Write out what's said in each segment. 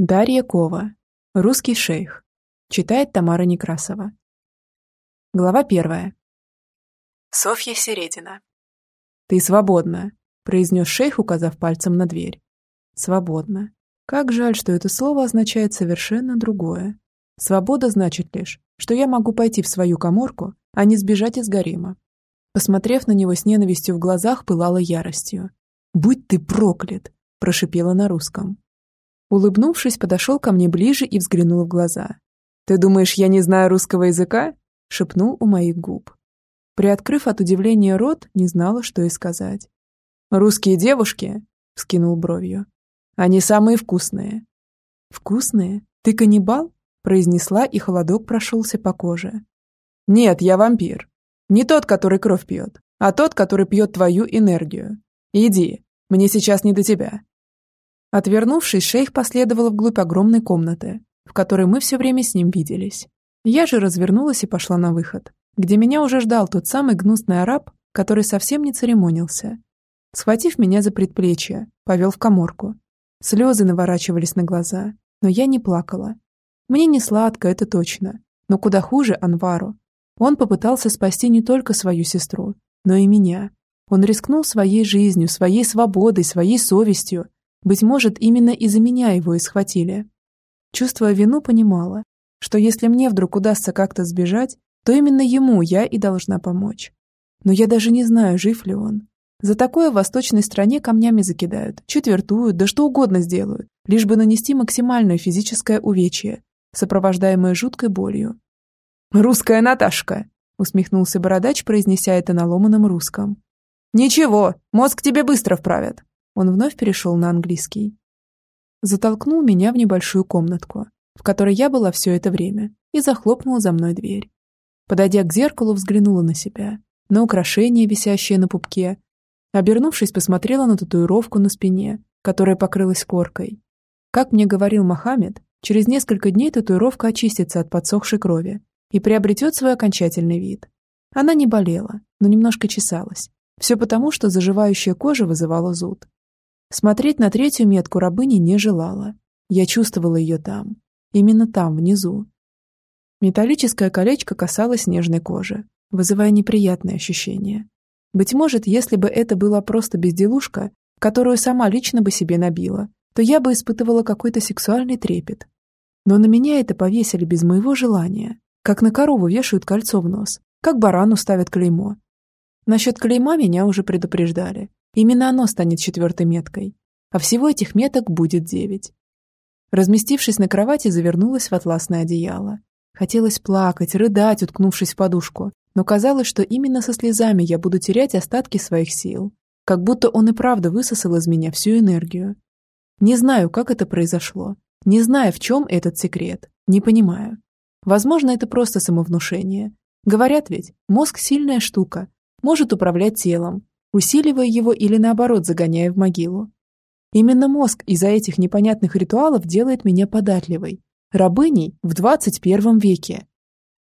Дарья Кова. Русский шейх. Читает Тамара Некрасова. Глава первая. Софья Середина. «Ты свободна», – произнес шейх, указав пальцем на дверь. «Свободна. Как жаль, что это слово означает совершенно другое. Свобода значит лишь, что я могу пойти в свою коморку, а не сбежать из гарема». Посмотрев на него с ненавистью в глазах, пылала яростью. «Будь ты проклят!» – прошипела на русском. Улыбнувшись, подошел ко мне ближе и взглянул в глаза. «Ты думаешь, я не знаю русского языка?» — шепнул у моих губ. Приоткрыв от удивления рот, не знала, что и сказать. «Русские девушки?» — вскинул бровью. «Они самые вкусные». «Вкусные? Ты каннибал?» — произнесла, и холодок прошелся по коже. «Нет, я вампир. Не тот, который кровь пьет, а тот, который пьет твою энергию. Иди, мне сейчас не до тебя. Отвернувшись, шейх последовал вглубь огромной комнаты, в которой мы все время с ним виделись. Я же развернулась и пошла на выход, где меня уже ждал тот самый гнусный араб, который совсем не церемонился. Схватив меня за предплечье, повел в коморку. Слезы наворачивались на глаза, но я не плакала. Мне не сладко, это точно, но куда хуже Анвару. Он попытался спасти не только свою сестру, но и меня. Он рискнул своей жизнью, своей свободой, своей совестью, быть может, именно из-за меня его и схватили. Чувствуя вину, понимала, что если мне вдруг удастся как-то сбежать, то именно ему я и должна помочь. Но я даже не знаю, жив ли он. За такое в восточной стране камнями закидают, четвертуют, да что угодно сделают, лишь бы нанести максимальное физическое увечье, сопровождаемое жуткой болью. «Русская Наташка!» — усмехнулся бородач, произнеся это на ломаном русском. «Ничего, мозг тебе быстро вправят. Он вновь перешел на английский. Затолкнул меня в небольшую комнатку, в которой я была все это время, и захлопнул за мной дверь. Подойдя к зеркалу, взглянула на себя, на украшение, висящее на пупке. Обернувшись, посмотрела на татуировку на спине, которая покрылась коркой. Как мне говорил Мохаммед, через несколько дней татуировка очистится от подсохшей крови и приобретет свой окончательный вид. Она не болела, но немножко чесалась. Все потому, что заживающая кожа вызывала зуд. Смотреть на третью метку рабыни не желала. Я чувствовала ее там. Именно там, внизу. Металлическое колечко касалось нежной кожи, вызывая неприятные ощущения. Быть может, если бы это была просто безделушка, которую сама лично бы себе набила, то я бы испытывала какой-то сексуальный трепет. Но на меня это повесили без моего желания, как на корову вешают кольцо в нос, как барану ставят клеймо. Насчет клейма меня уже предупреждали. Именно оно станет четвертой меткой. А всего этих меток будет девять. Разместившись на кровати, завернулась в атласное одеяло. Хотелось плакать, рыдать, уткнувшись в подушку, но казалось, что именно со слезами я буду терять остатки своих сил. Как будто он и правда высосал из меня всю энергию. Не знаю, как это произошло. Не знаю, в чем этот секрет. Не понимаю. Возможно, это просто самовнушение. Говорят ведь, мозг – сильная штука. Может управлять телом, усиливая его или наоборот загоняя в могилу. Именно мозг из-за этих непонятных ритуалов делает меня податливой, рабыней в 21 веке.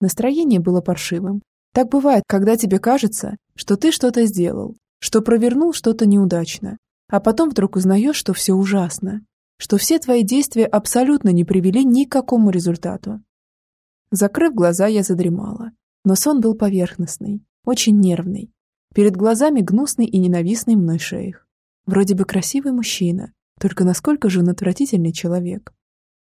Настроение было паршивым. Так бывает, когда тебе кажется, что ты что-то сделал, что провернул что-то неудачно, а потом вдруг узнаешь, что все ужасно, что все твои действия абсолютно не привели ни к какому результату. Закрыв глаза, я задремала, но сон был поверхностный, очень нервный, Перед глазами гнусный и ненавистный мной шейх. Вроде бы красивый мужчина, только насколько же он отвратительный человек.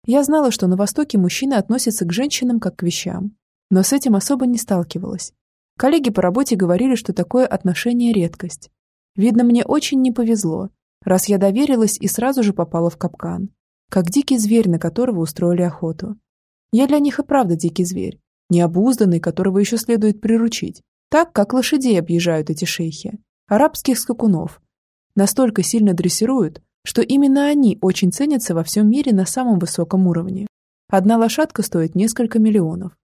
Я знала, что на Востоке мужчины относятся к женщинам как к вещам, но с этим особо не сталкивалась. Коллеги по работе говорили, что такое отношение – редкость. Видно, мне очень не повезло, раз я доверилась и сразу же попала в капкан, как дикий зверь, на которого устроили охоту. Я для них и правда дикий зверь, необузданный, которого еще следует приручить, так, как лошадей объезжают эти шейхи, арабских скакунов. Настолько сильно дрессируют, что именно они очень ценятся во всем мире на самом высоком уровне. Одна лошадка стоит несколько миллионов.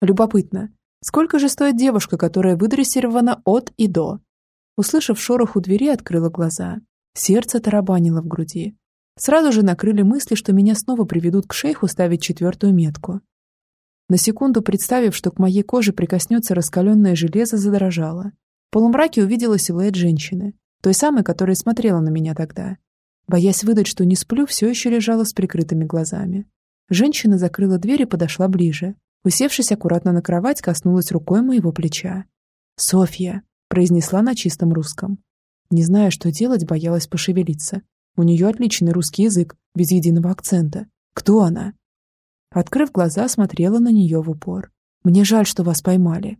Любопытно, сколько же стоит девушка, которая выдрессирована от и до? Услышав шорох у двери, открыла глаза. Сердце тарабанило в груди. Сразу же накрыли мысли, что меня снова приведут к шейху ставить четвертую метку. На секунду представив, что к моей коже прикоснется раскаленное железо, задрожала. В полумраке увидела силуэт женщины, той самой, которая смотрела на меня тогда. Боясь выдать, что не сплю, все еще лежала с прикрытыми глазами. Женщина закрыла дверь и подошла ближе. Усевшись аккуратно на кровать, коснулась рукой моего плеча. «Софья», — произнесла на чистом русском. Не зная, что делать, боялась пошевелиться. У нее отличный русский язык, без единого акцента. Кто она? Открыв глаза, смотрела на нее в упор. «Мне жаль, что вас поймали».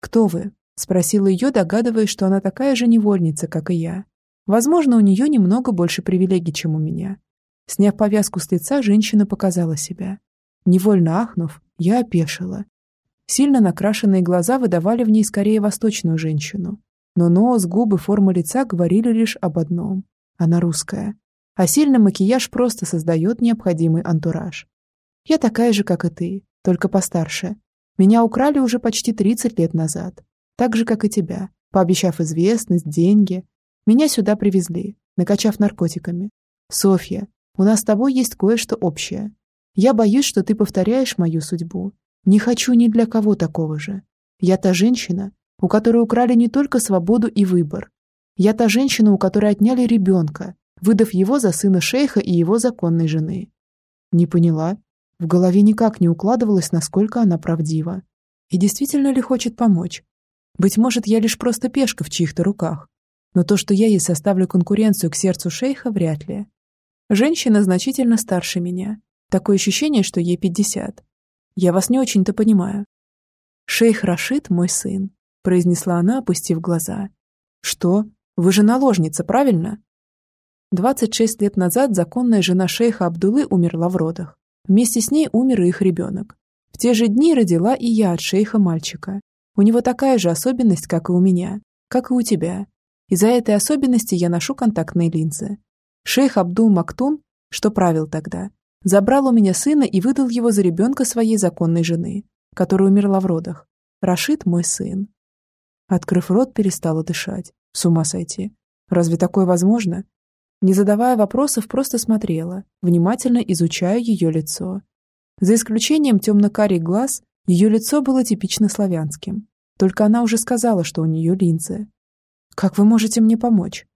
«Кто вы?» — спросила ее, догадываясь, что она такая же невольница, как и я. Возможно, у нее немного больше привилегий, чем у меня. Сняв повязку с лица, женщина показала себя. Невольно ахнув, я опешила. Сильно накрашенные глаза выдавали в ней скорее восточную женщину. Но нос, губы, форма лица говорили лишь об одном. Она русская. А сильный макияж просто создает необходимый антураж. Я такая же, как и ты, только постарше. Меня украли уже почти 30 лет назад. Так же, как и тебя, пообещав известность, деньги, меня сюда привезли, накачав наркотиками. Софья, у нас с тобой есть кое-что общее. Я боюсь, что ты повторяешь мою судьбу. Не хочу ни для кого такого же. Я та женщина, у которой украли не только свободу и выбор. Я та женщина, у которой отняли ребенка, выдав его за сына шейха и его законной жены. Не поняла. В голове никак не укладывалось, насколько она правдива. И действительно ли хочет помочь? Быть может, я лишь просто пешка в чьих-то руках, но то, что я ей составлю конкуренцию к сердцу шейха, вряд ли. Женщина значительно старше меня. Такое ощущение, что ей 50. Я вас не очень-то понимаю. Шейх Рашид мой сын, произнесла она, опустив глаза. Что? Вы же наложница, правильно? 26 лет назад законная жена шейха Абдулы умерла в родах. Вместе с ней умер и их ребенок. В те же дни родила и я от шейха мальчика. У него такая же особенность, как и у меня, как и у тебя. Из-за этой особенности я ношу контактные линзы. Шейх Абдул Мактун, что правил тогда, забрал у меня сына и выдал его за ребенка своей законной жены, которая умерла в родах. Рашид мой сын. Открыв рот, перестала дышать. С ума сойти. Разве такое возможно? Не задавая вопросов, просто смотрела, внимательно изучая ее лицо. За исключением темно-карих глаз, ее лицо было типично славянским. Только она уже сказала, что у нее линзы. Как вы можете мне помочь?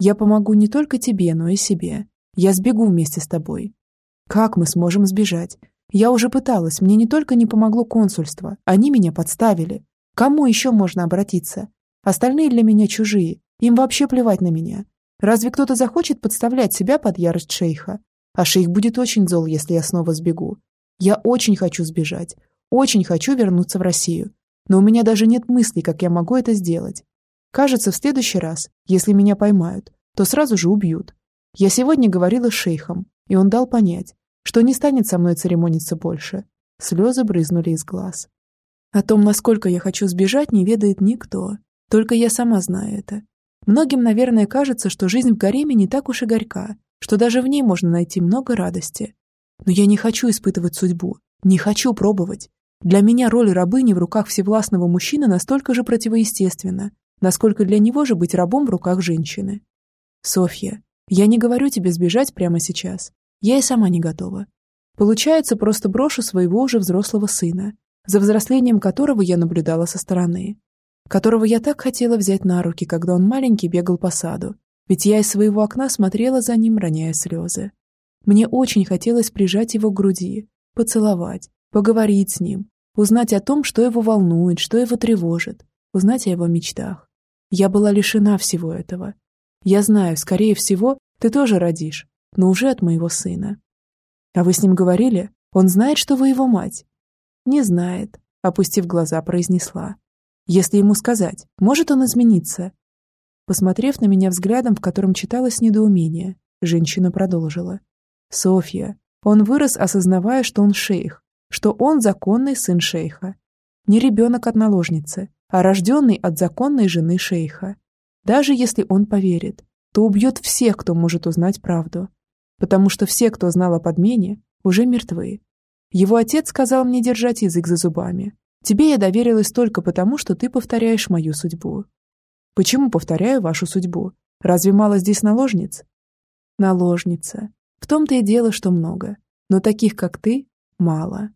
Я помогу не только тебе, но и себе. Я сбегу вместе с тобой. Как мы сможем сбежать? Я уже пыталась, мне не только не помогло консульство, они меня подставили. Кому еще можно обратиться? Остальные для меня чужие, им вообще плевать на меня. Разве кто-то захочет подставлять себя под ярость шейха? А шейх будет очень зол, если я снова сбегу. Я очень хочу сбежать, очень хочу вернуться в Россию. Но у меня даже нет мыслей, как я могу это сделать. Кажется, в следующий раз, если меня поймают, то сразу же убьют. Я сегодня говорила с шейхом, и он дал понять, что не станет со мной церемониться больше. Слезы брызнули из глаз. О том, насколько я хочу сбежать, не ведает никто. Только я сама знаю это. Многим, наверное, кажется, что жизнь в гареме не так уж и горька, что даже в ней можно найти много радости. Но я не хочу испытывать судьбу, не хочу пробовать. Для меня роль рабыни в руках всевластного мужчины настолько же противоестественна, Насколько для него же быть рабом в руках женщины? Софья, я не говорю тебе сбежать прямо сейчас. Я и сама не готова. Получается, просто брошу своего уже взрослого сына, за взрослением которого я наблюдала со стороны, которого я так хотела взять на руки, когда он маленький бегал по саду, ведь я из своего окна смотрела за ним, роняя слезы. Мне очень хотелось прижать его к груди, поцеловать, поговорить с ним, узнать о том, что его волнует, что его тревожит, узнать о его мечтах. Я была лишена всего этого. Я знаю, скорее всего, ты тоже родишь, но уже от моего сына. А вы с ним говорили? Он знает, что вы его мать? Не знает, опустив глаза, произнесла. Если ему сказать, может он измениться? Посмотрев на меня взглядом, в котором читалось недоумение, женщина продолжила. Софья, он вырос, осознавая, что он шейх, что он законный сын шейха. Не ребенок от наложницы, а рожденный от законной жены шейха. Даже если он поверит, то убьет всех, кто может узнать правду. Потому что все, кто знал о подмене, уже мертвы. Его отец сказал мне держать язык за зубами. Тебе я доверилась только потому, что ты повторяешь мою судьбу. Почему повторяю вашу судьбу? Разве мало здесь наложниц? Наложница. В том-то и дело, что много. Но таких, как ты, мало.